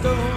stone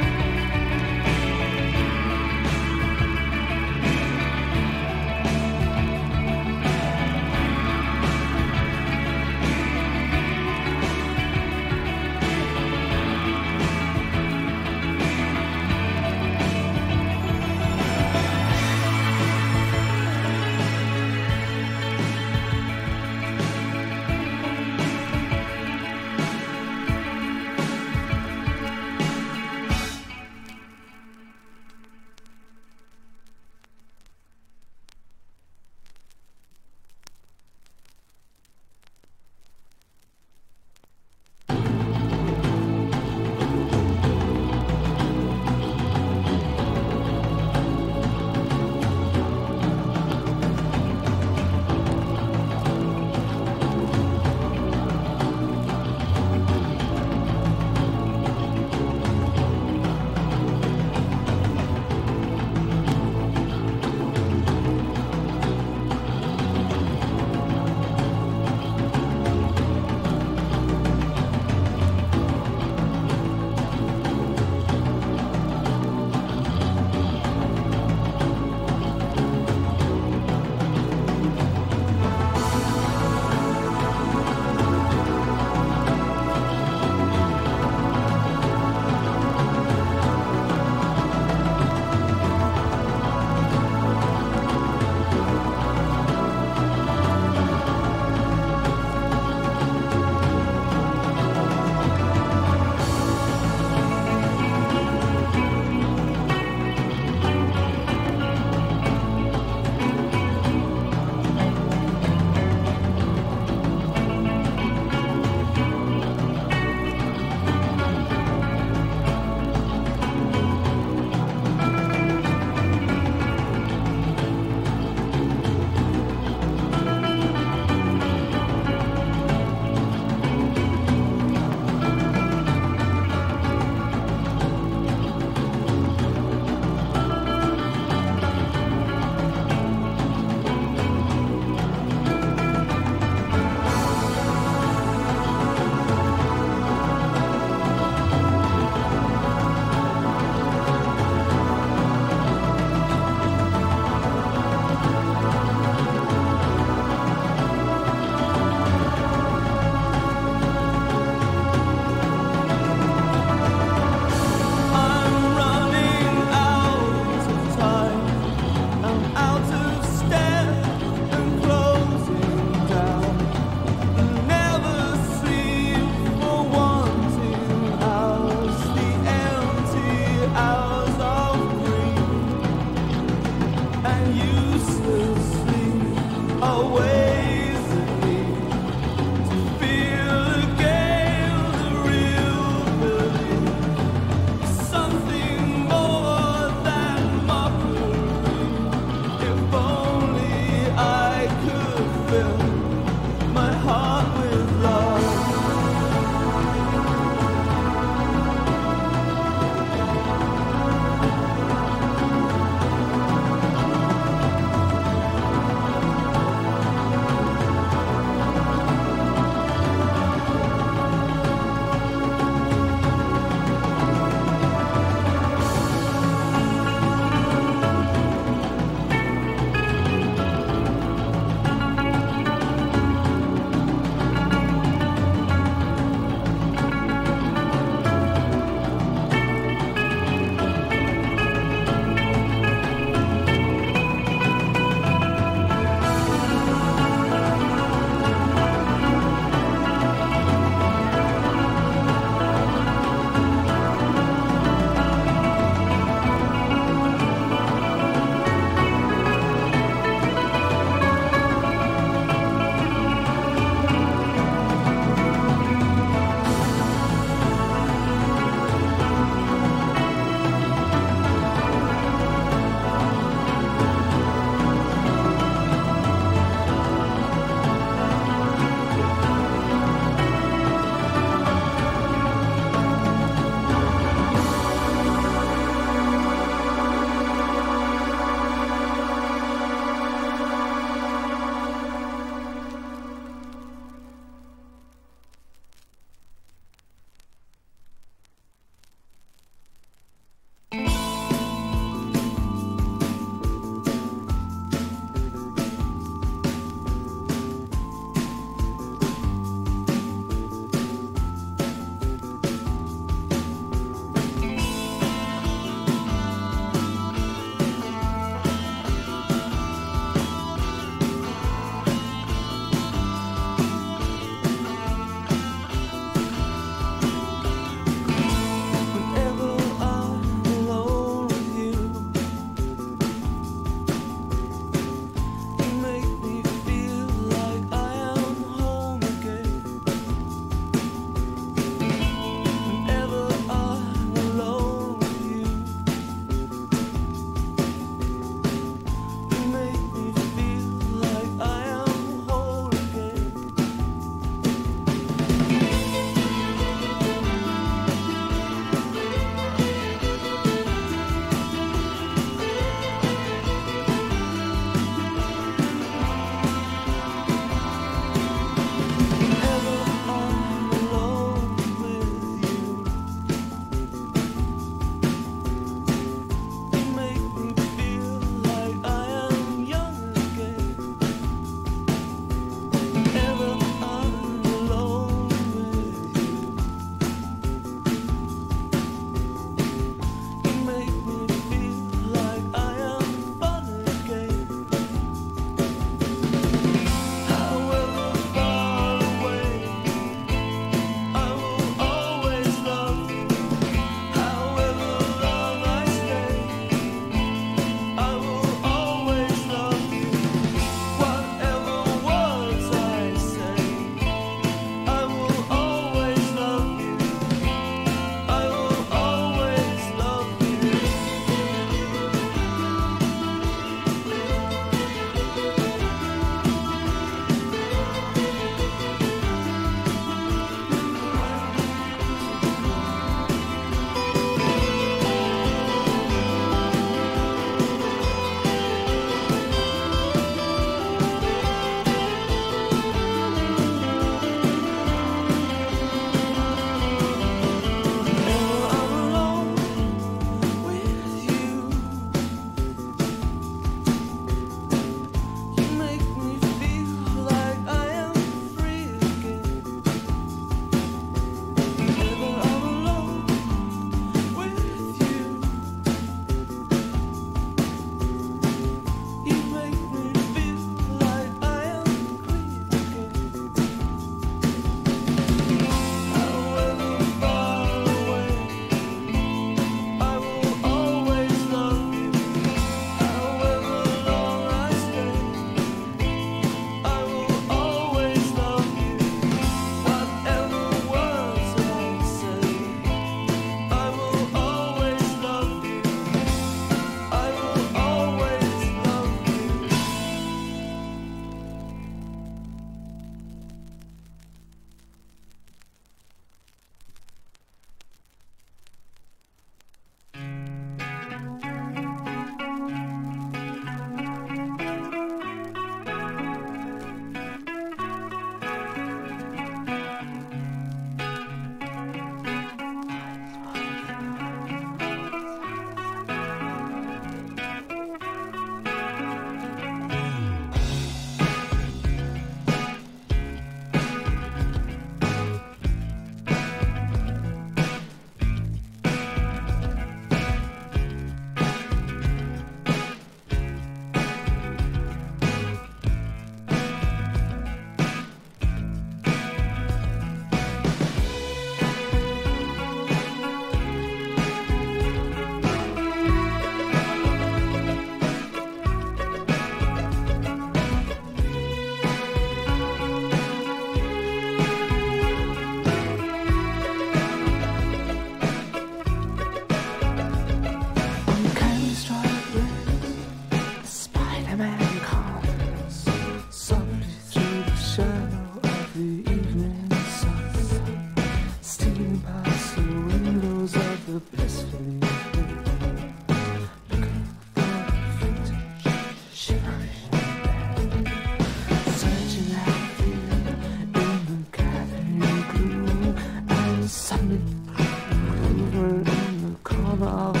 in